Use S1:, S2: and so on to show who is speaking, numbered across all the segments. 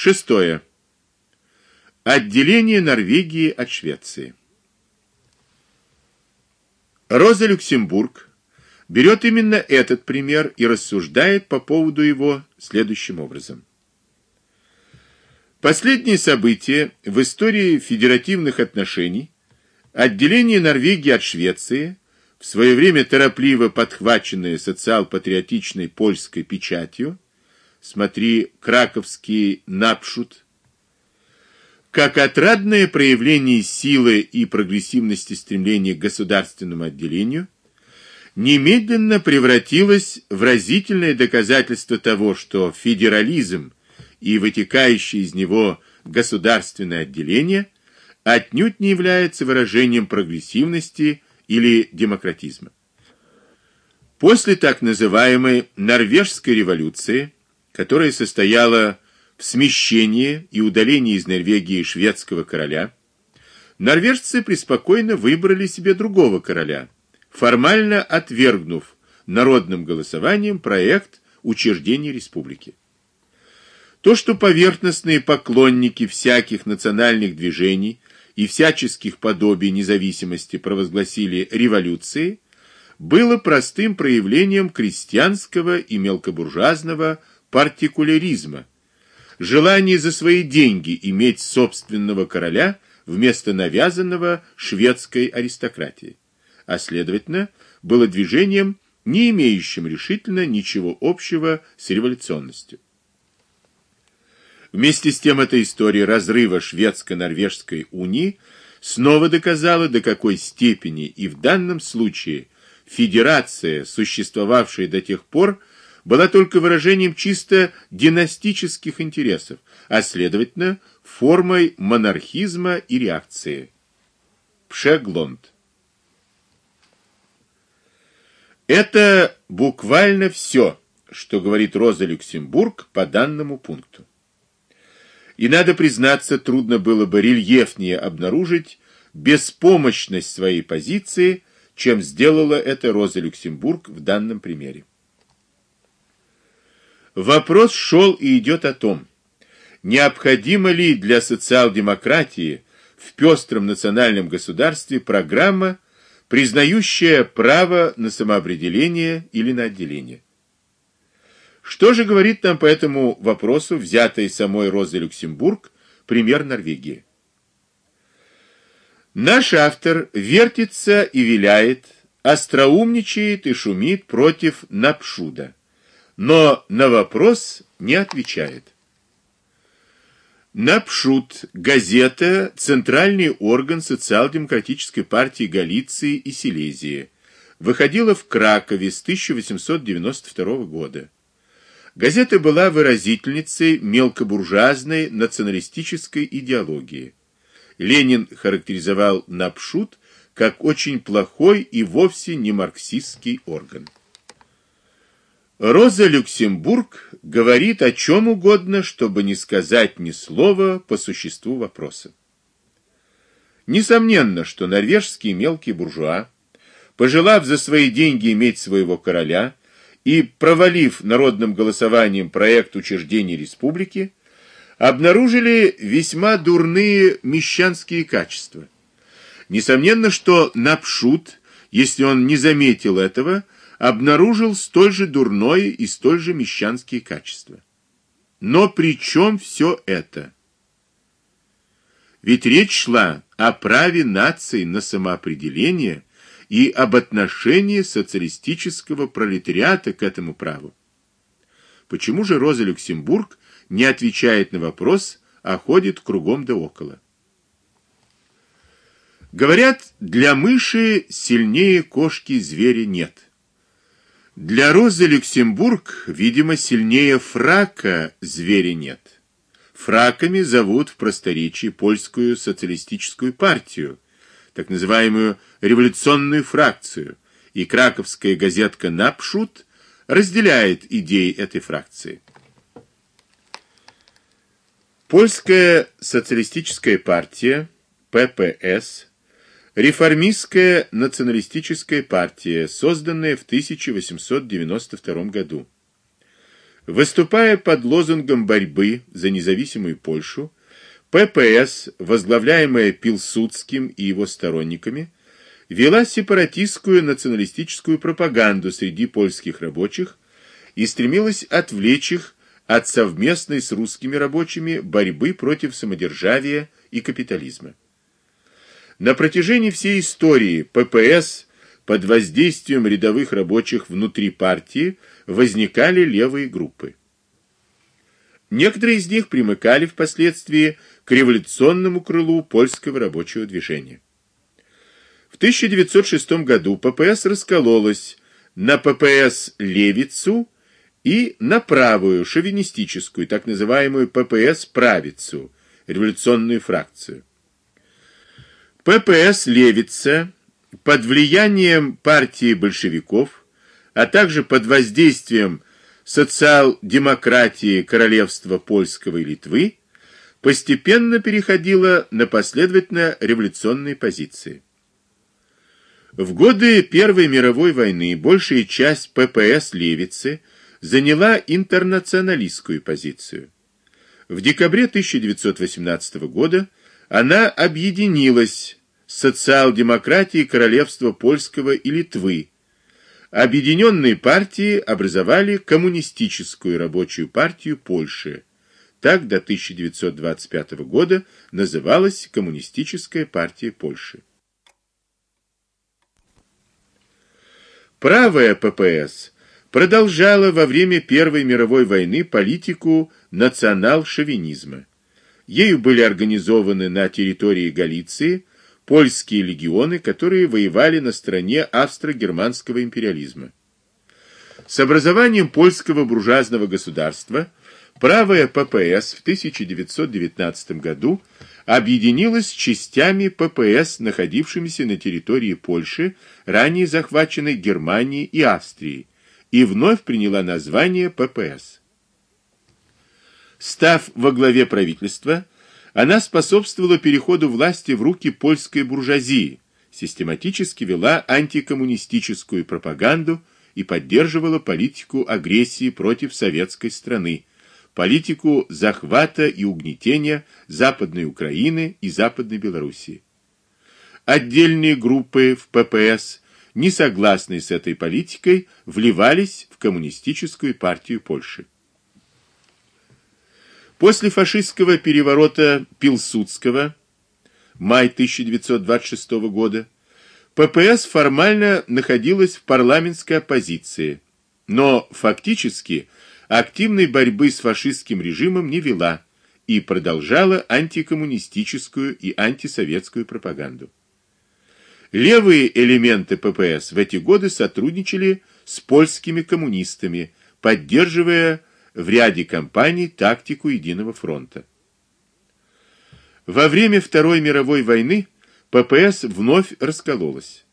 S1: Шестое. Отделение Норвегии от Швеции. Роза Люксембург берет именно этот пример и рассуждает по поводу его следующим образом. Последние события в истории федеративных отношений, отделение Норвегии от Швеции, в свое время торопливо подхваченное социал-патриотичной польской печатью, смотри Краковский Напшут, как отрадное проявление силы и прогрессивности стремления к государственному отделению, немедленно превратилось в разительное доказательство того, что федерализм и вытекающее из него государственное отделение отнюдь не является выражением прогрессивности или демократизма. После так называемой норвежской революции, которая состояла в смещении и удалении из Норвегии шведского короля, норвежцы преспокойно выбрали себе другого короля, формально отвергнув народным голосованием проект учреждения республики. То, что поверхностные поклонники всяких национальных движений и всяческих подобий независимости провозгласили революцией, было простым проявлением крестьянского и мелкобуржуазного партикуляризма, желание за свои деньги иметь собственного короля вместо навязанного шведской аристократии, а следовательно, было движением, не имеющим решительно ничего общего с революционностью. Вместе с тем эта история разрыва шведско-норвежской унии снова доказала, до какой степени и в данном случае федерация, существовавшая до тех пор, была только выражением чисто династических интересов, а следовательно, формой монархизма и реакции. Пшеглонд. Это буквально все, что говорит Роза Люксембург по данному пункту. И надо признаться, трудно было бы рельефнее обнаружить беспомощность своей позиции, чем сделала это Роза Люксембург в данном примере. Вопрос шел и идет о том, необходима ли для социал-демократии в пестром национальном государстве программа, признающая право на самоопределение или на отделение. Что же говорит нам по этому вопросу взятый самой Розой Люксембург пример Норвегии? Наш автор вертится и виляет, остроумничает и шумит против Напшуда но на вопрос не отвечает. Напшут, газета, центральный орган социал-демократической партии Галиции и Силезии, выходила в Кракове с 1892 года. Газета была выразительницей мелкобуржуазной националистической идеологии. Ленин характеризовал Напшут как очень плохой и вовсе не марксистский орган. Роза Люксембург говорит о чем угодно, чтобы не сказать ни слова по существу вопроса. Несомненно, что норвежские мелкие буржуа, пожелав за свои деньги иметь своего короля и провалив народным голосованием проект учреждения республики, обнаружили весьма дурные мещанские качества. Несомненно, что Напшут, если он не заметил этого, обнаружил столь же дурное и столь же мещанские качества. Но при чем все это? Ведь речь шла о праве нации на самоопределение и об отношении социалистического пролетариата к этому праву. Почему же Роза Люксембург не отвечает на вопрос, а ходит кругом да около? Говорят, для мыши сильнее кошки зверя нет. Для Розы Люксембург, видимо, сильнее фрака зверя нет. Фраками зовут в просторечии польскую социалистическую партию, так называемую революционную фракцию, и краковская газетка Напшут разделяет идеи этой фракции. Польская социалистическая партия ППС Реформистская националистическая партия, созданная в 1892 году. Выступая под лозунгом борьбы за независимую Польшу, ППС, возглавляемая Пилсудским и его сторонниками, вела сепаратистскую националистическую пропаганду среди польских рабочих и стремилась отвлечь их от совместной с русскими рабочими борьбы против самодержавия и капитализма. На протяжении всей истории ППС под воздействием рядовых рабочих внутри партии возникали левые группы. Некоторые из них примыкали впоследствии к революционному крылу польского рабочего движения. В 1906 году ППС раскололась на ППС Левицу и на правую шовинистическую, так называемую ППС Правицу, революционную фракцию. ППС Левица под влиянием партии большевиков, а также под воздействием социал-демократии королевства Польского и Литвы постепенно переходила на последовательно революционные позиции. В годы Первой мировой войны большая часть ППС Левицы заняла интернационалистскую позицию. В декабре 1918 года она объединилась с социал-демократией Королевства Польского и Литвы. Объединенные партии образовали Коммунистическую рабочую партию Польши так до 1925 года называлась Коммунистическая партия Польши. Правая ППС продолжала во время Первой мировой войны политику национал-шовинизма. Ею были организованы на территории Галиции польские легионы, которые воевали на стороне австро-германского империализма. С образованием польского буржуазного государства Правая ППС в 1919 году объединилась с частями ППС, находившимися на территории Польши, ранее захваченной Германией и Австрией, и вновь приняла название ППС. Став во главе правительства, она способствовала переходу власти в руки польской буржуазии, систематически вела антикоммунистическую пропаганду и поддерживала политику агрессии против советской страны, политику захвата и угнетения Западной Украины и Западной Белоруссии. Отдельные группы в ППС, не согласные с этой политикой, вливались в коммунистическую партию Польши. После фашистского переворота Пилсудского, май 1926 года, ППС формально находилась в парламентской оппозиции, но фактически активной борьбы с фашистским режимом не вела и продолжала антикоммунистическую и антисоветскую пропаганду. Левые элементы ППС в эти годы сотрудничали с польскими коммунистами, поддерживая в ряде кампаний тактику единого фронта. Во время Второй мировой войны ППС вновь раскололась.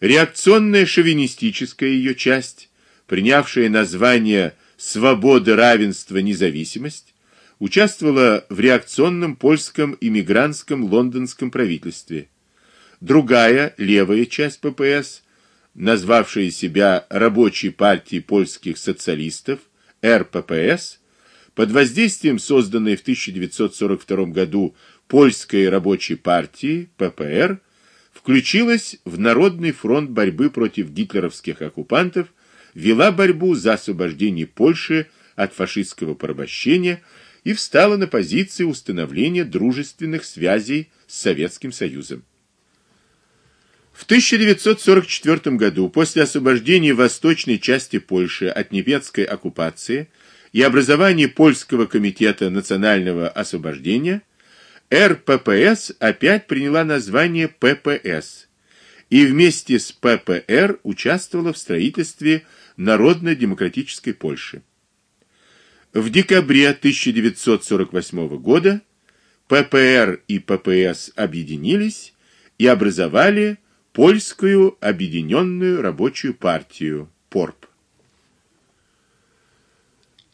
S1: Реакционная шовинистическая ее часть, принявшая название свобода, равенство, независимость, участвовала в реакционном польском иммигрантском лондонском правительстве. Другая, левая часть ППС, назвавшая себя Рабочей партией польских социалистов, РППС, под воздействием созданной в 1942 году Польской рабочей партии, ППР, включилась в Народный фронт борьбы против гитлеровских оккупантов вела борьбу за освобождение Польши от фашистского порабощения и встала на позиции установления дружественных связей с Советским Союзом. В 1944 году, после освобождения восточной части Польши от немецкой оккупации и образования Польского комитета национального освобождения, РППС опять приняла название ППС и вместе с ППР участвовала в строительстве Народно-демократической Польши. В декабре 1948 года ППР и ППС объединились и образовали Польскую объединенную рабочую партию ПОРП.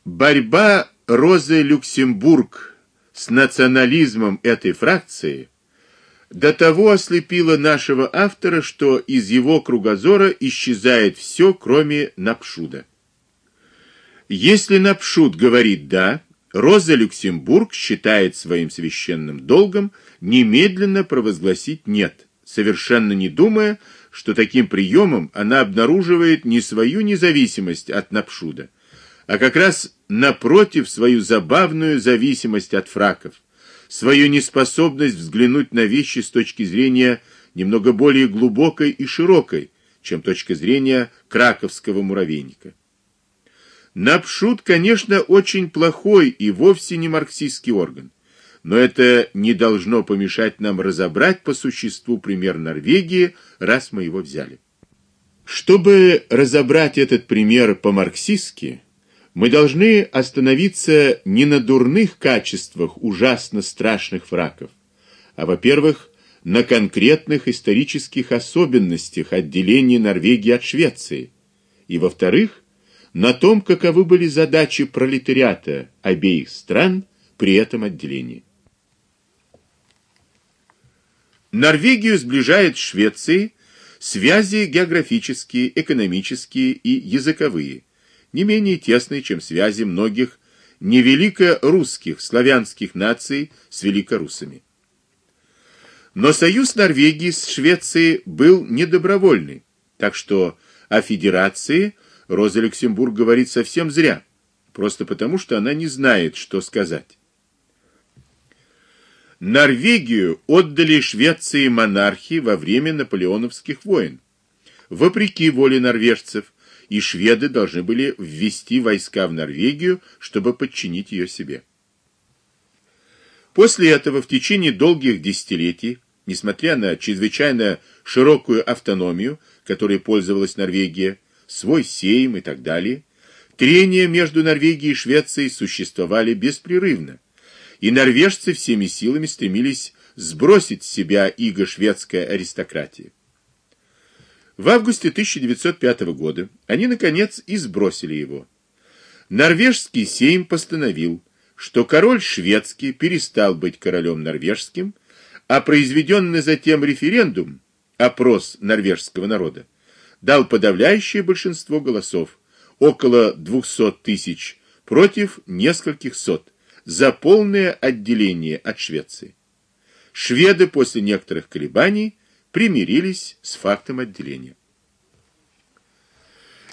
S1: Борьба Розы Люксембург с национализмом этой фракции до того ослепило нашего автора, что из его кругозора исчезает все, кроме Напшуда. Если Напшут говорит «да», Роза Люксембург считает своим священным долгом немедленно провозгласить «нет», совершенно не думая, что таким приемом она обнаруживает не свою независимость от Напшуда, а как раз напротив свою забавную зависимость от фраков, свою неспособность взглянуть на вещи с точки зрения немного более глубокой и широкой, чем точка зрения краковского муравейника. Напшут, конечно, очень плохой и вовсе не марксистский орган, но это не должно помешать нам разобрать по существу пример Норвегии, раз мы его взяли. Чтобы разобрать этот пример по-марксистски, мы должны остановиться не на дурных качествах ужасно страшных фраков, а, во-первых, на конкретных исторических особенностях отделения Норвегии от Швеции, и, во-вторых, на том, каковы были задачи пролетариата обеих стран при этом отделении. Норвегию сближает с Швецией связи географические, экономические и языковые, не менее тесные, чем связи многих невеликорусских славянских наций с великорусами. Но союз Норвегии с Швецией был недобровольный, так что о федерации Роза Люксембург говорит совсем зря, просто потому, что она не знает, что сказать. Норвегию отдали Швеции монархи во время наполеоновских войн. Вопреки воле норвежцев, и шведы должны были ввести войска в Норвегию, чтобы подчинить ее себе. После этого в течение долгих десятилетий, несмотря на чрезвычайно широкую автономию, которой пользовалась Норвегия, свой сейм и так далее, трения между Норвегией и Швецией существовали беспрерывно, и норвежцы всеми силами стремились сбросить с себя иго шведской аристократии. В августе 1905 года они наконец и сбросили его. Норвежский сейм постановил, что король шведский перестал быть королем норвежским, а произведенный затем референдум, опрос норвежского народа, дал подавляющее большинство голосов, около 200 тысяч против нескольких сот, за полное отделение от Швеции. Шведы после некоторых колебаний примирились с фактом отделения.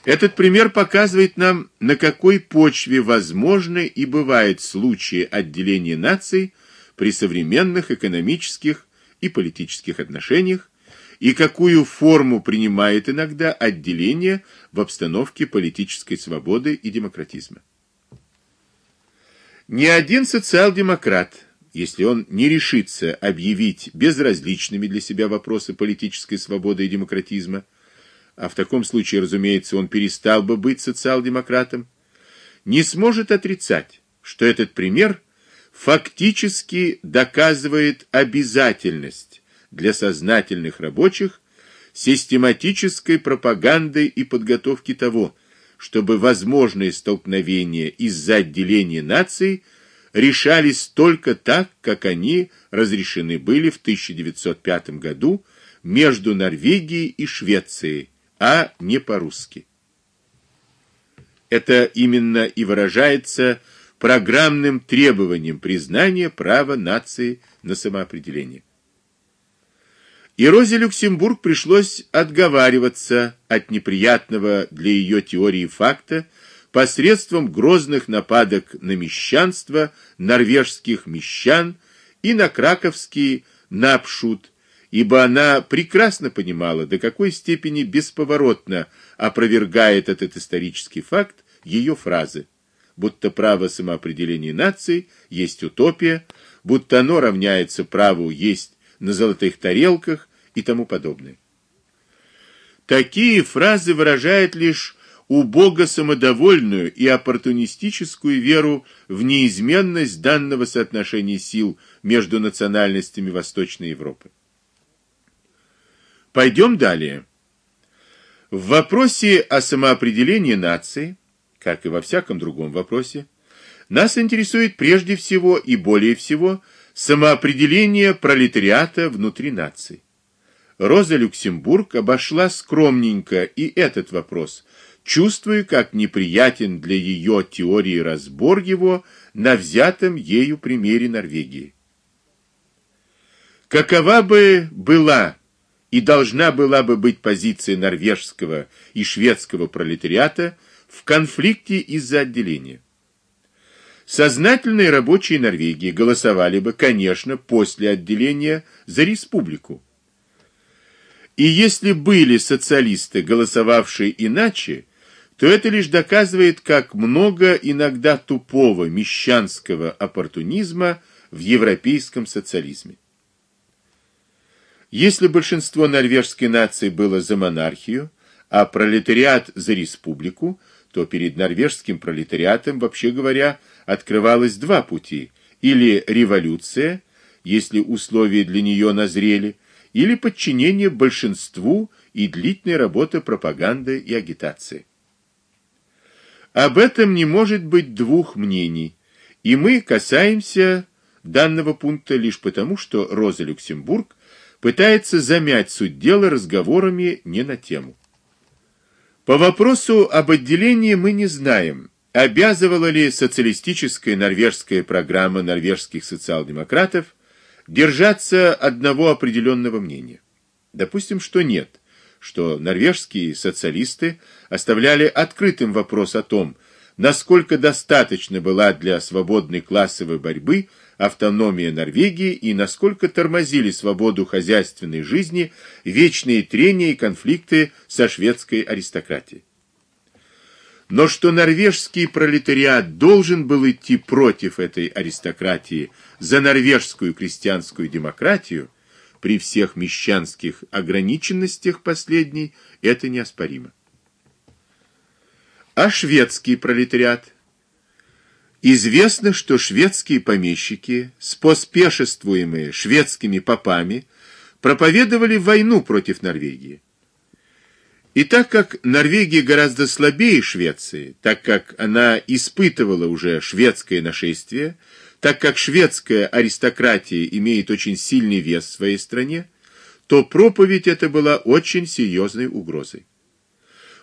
S1: Этот пример показывает нам, на какой почве возможны и бывают случаи отделения наций при современных экономических и политических отношениях, и какую форму принимает иногда отделение в обстановке политической свободы и демократизма. Ни один социал-демократ, если он не решится объявить безразличными для себя вопросы политической свободы и демократизма, а в таком случае, разумеется, он перестал бы быть социал-демократом, не сможет отрицать, что этот пример фактически доказывает обязательность для сознательных рабочих систематической пропаганды и подготовки того, чтобы возможные столкновения из-за отделения наций решались только так, как они разрешены были в 1905 году между Норвегией и Швецией, а не по-русски. Это именно и выражается программным требованием признания права нации на самоопределение. И Розе Люксембург пришлось отговариваться от неприятного для ее теории факта посредством грозных нападок на мещанство норвежских мещан и на краковский напшут, ибо она прекрасно понимала, до какой степени бесповоротно опровергает этот исторический факт ее фразы, будто право самоопределения нации есть утопия, будто оно равняется праву есть на золотых тарелках и тому подобное. Такие фразы выражают лишь убого самодовольную и оппортунистическую веру в неизменность данного соотношения сил между национальностями Восточной Европы. Пойдем далее. В вопросе о самоопределении нации, как и во всяком другом вопросе, нас интересует прежде всего и более всего самоопределение пролетариата внутри нации. Роза Люксембург обошла скромненько и этот вопрос, чувствуя, как неприятен для ее теории разбор его на взятом ею примере Норвегии. Какова бы была и должна была бы быть позиция норвежского и шведского пролетариата в конфликте из-за отделения? Сознательные рабочие Норвегии голосовали бы, конечно, после отделения за республику. И если были социалисты, голосовавшие иначе, то это лишь доказывает, как много иногда тупого мещанского оппортунизма в европейском социализме. Если большинство норвежской нации было за монархию, а пролетариат за республику, то перед норвежским пролетариатом, вообще говоря, открывалось два пути: или революция, если условия для нее назрели, или подчинение большинству и длительная работа пропаганды и агитации. Об этом не может быть двух мнений, и мы касаемся данного пункта лишь потому, что Роза Люксембург пытается замять суть дела разговорами не на тему. По вопросу об отделении мы не знаем, обязывала ли социалистическая норвежская программа норвежских социал-демократов держаться одного определенного мнения. Допустим, что нет, что норвежские социалисты оставляли открытым вопрос о том, насколько достаточно была для свободной классовой борьбы автономия Норвегии и насколько тормозили свободу хозяйственной жизни вечные трения и конфликты со шведской аристократией. Но что норвежский пролетариат должен был идти против этой аристократии за норвежскую крестьянскую демократию при всех мещанских ограниченностях последней это неоспоримо. А шведский пролетариат Известно, что шведские помещики, споспешествуемые шведскими попами, проповедовали войну против Норвегии. И так как Норвегия гораздо слабее Швеции, так как она испытывала уже шведское нашествие, так как шведская аристократия имеет очень сильный вес в своей стране, то проповедь эта была очень серьезной угрозой.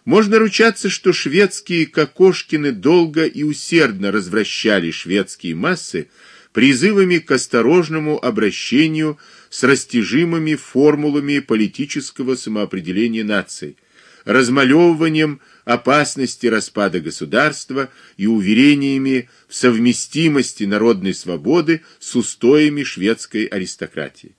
S1: Можно ручаться, что шведские кокошкины долго и усердно развращали шведские массы призывами к осторожному обращению с растяжимыми формулами политического самоопределения наций, размалевыванием опасности распада государства и уверениями в совместимости народной свободы с устоями шведской аристократии.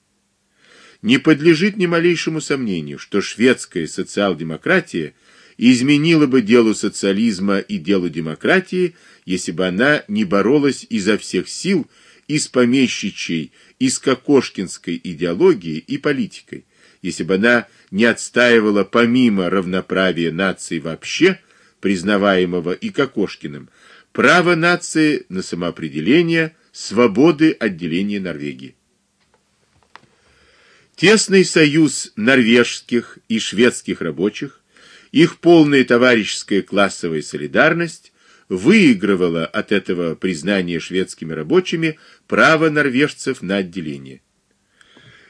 S1: Не подлежит ни малейшему сомнению, что шведская социал-демократия – изменила бы делу социализма и делу демократии, если бы она не боролась изо всех сил и с помещичьей, и с кокошкинской идеологией и политикой, если бы она не отстаивала помимо равноправия наций вообще, признаваемого и Кокошкиным, право нации на самоопределение, свободы отделения Норвегии. Тесный союз норвежских и шведских рабочих их полная товарищеская классовая солидарность выигрывала от этого признания шведскими рабочими право норвежцев на отделение.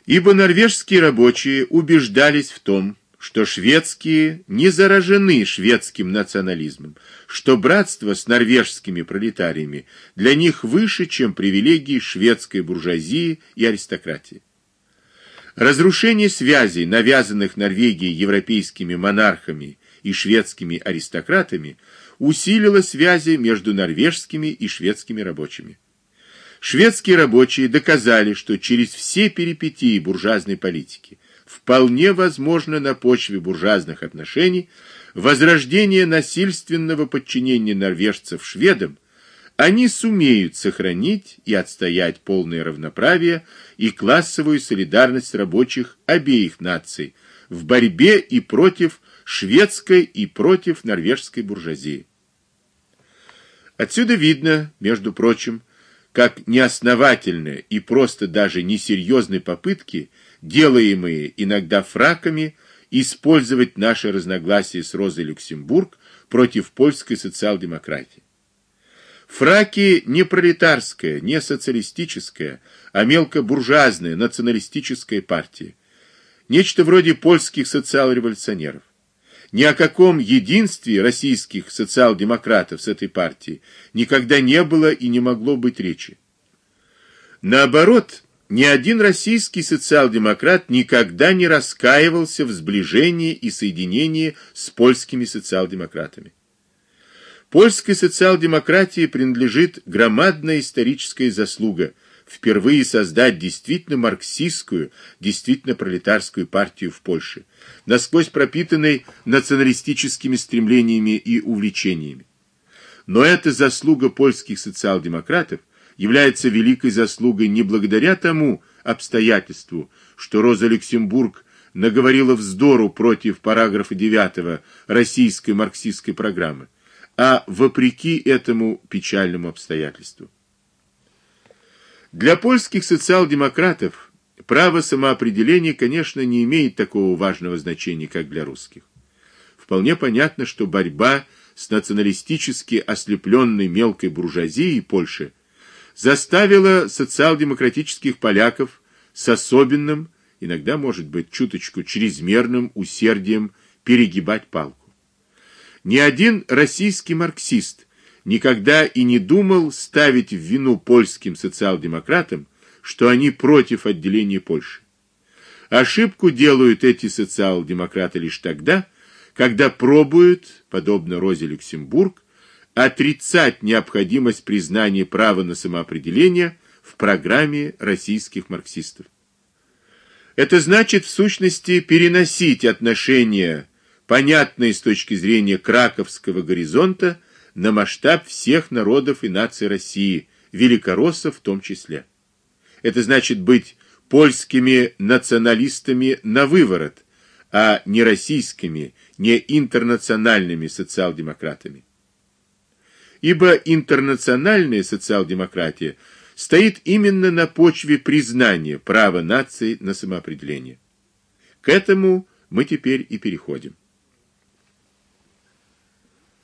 S1: Ибо норвежские рабочие убеждались в том, что шведские не заражены шведским национализмом, что братство с норвежскими пролетариями для них выше, чем привилегии шведской буржуазии и аристократии. Разрушение связей, навязанных Норвегией европейскими монархами и шведскими аристократами, усилило связи между норвежскими и шведскими рабочими. Шведские рабочие доказали, что через все перипетии буржуазной политики вполне возможно на почве буржуазных отношений возрождение насильственного подчинения норвежцев шведам они сумеют сохранить и отстоять полное равноправие и классовую солидарность рабочих обеих наций в борьбе и против шведской и против норвежской буржуазии. Отсюда видно, между прочим, как неосновательные и просто даже несерьезные попытки, делаемые иногда фраками, использовать наши разногласия с Розой Люксембург против польской социал-демократии. Фраки не пролетарская, не социалистическая, а мелкобуржуазная националистическая партия. Нечто вроде польских социал-революционеров. Ни о каком единстве российских социал-демократов с этой партией никогда не было и не могло быть речи. Наоборот, ни один российский социал-демократ никогда не раскаивался в сближении и соединении с польскими социал-демократами. Польской социал-демократии принадлежит громадная историческая заслуга впервые создать действительно марксистскую, действительно пролетарскую партию в Польше, насквозь пропитанной националистическими стремлениями и увлечениями. Но эта заслуга польских социал-демократов является великой заслугой не благодаря тому обстоятельству, что Роза Люксембург наговорила вздору против параграфа 9 российской марксистской программы, а вопреки этому печальному обстоятельству. Для польских социал-демократов право самоопределения, конечно, не имеет такого важного значения, как для русских. Вполне понятно, что борьба с националистически ослепленной мелкой буржуазией Польши заставила социал-демократических поляков с особенным, иногда, может быть, чуточку чрезмерным усердием перегибать палку. Ни один российский марксист никогда и не думал ставить в вину польским социал-демократам, что они против отделения Польши. Ошибку делают эти социал-демократы лишь тогда, когда пробуют, подобно Розе Люксембург, отрицать необходимость признания права на самоопределение в программе российских марксистов. Это значит в сущности переносить отношения, понятные с точки зрения краковского горизонта, на масштаб всех народов и наций России, великороссов в том числе. Это значит быть польскими националистами на выворот, а не российскими, не интернациональными социал-демократами ибо интернациональная социал-демократия стоит именно на почве признания права нации на самоопределение. К этому мы теперь и переходим.